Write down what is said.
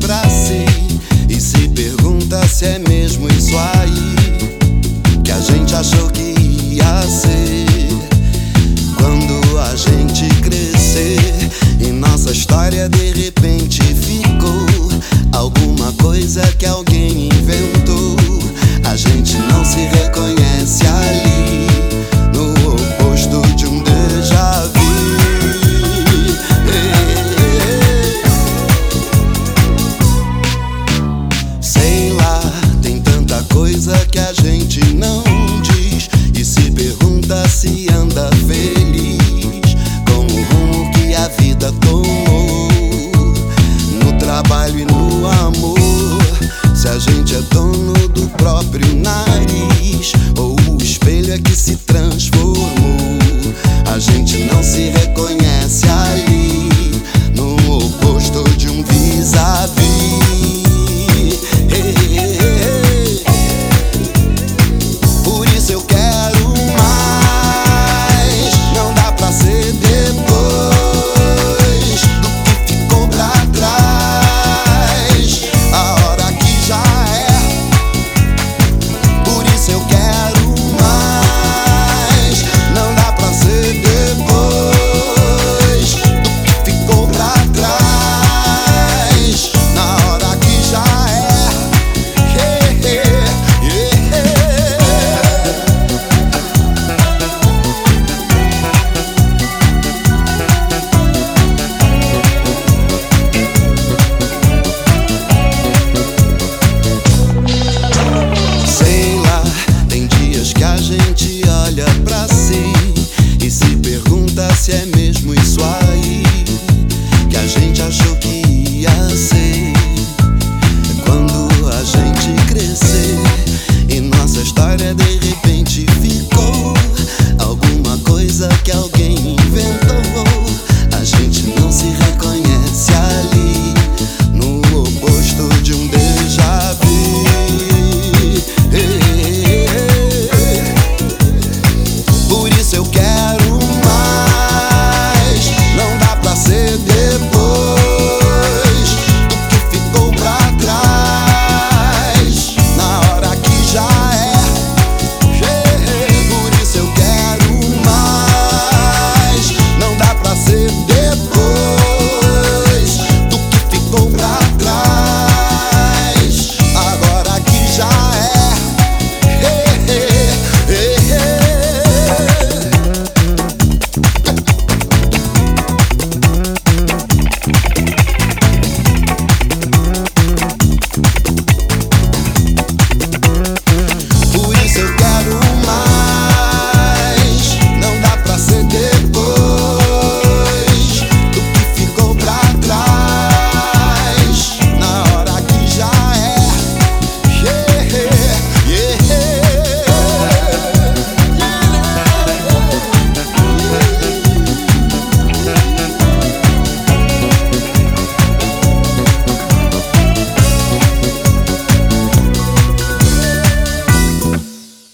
pra si e se pergunta se é mesmo isso aí que a gente achou que ia ser. Quando a gente crescer e nossa história de repente ficou alguma coisa que alguém inventou, a gente não se reconhece ali trabalho e no amor. Se a gente é dono do próprio nariz ou o espelho é que se transformou, a gente não se reconhece fantasía en mí.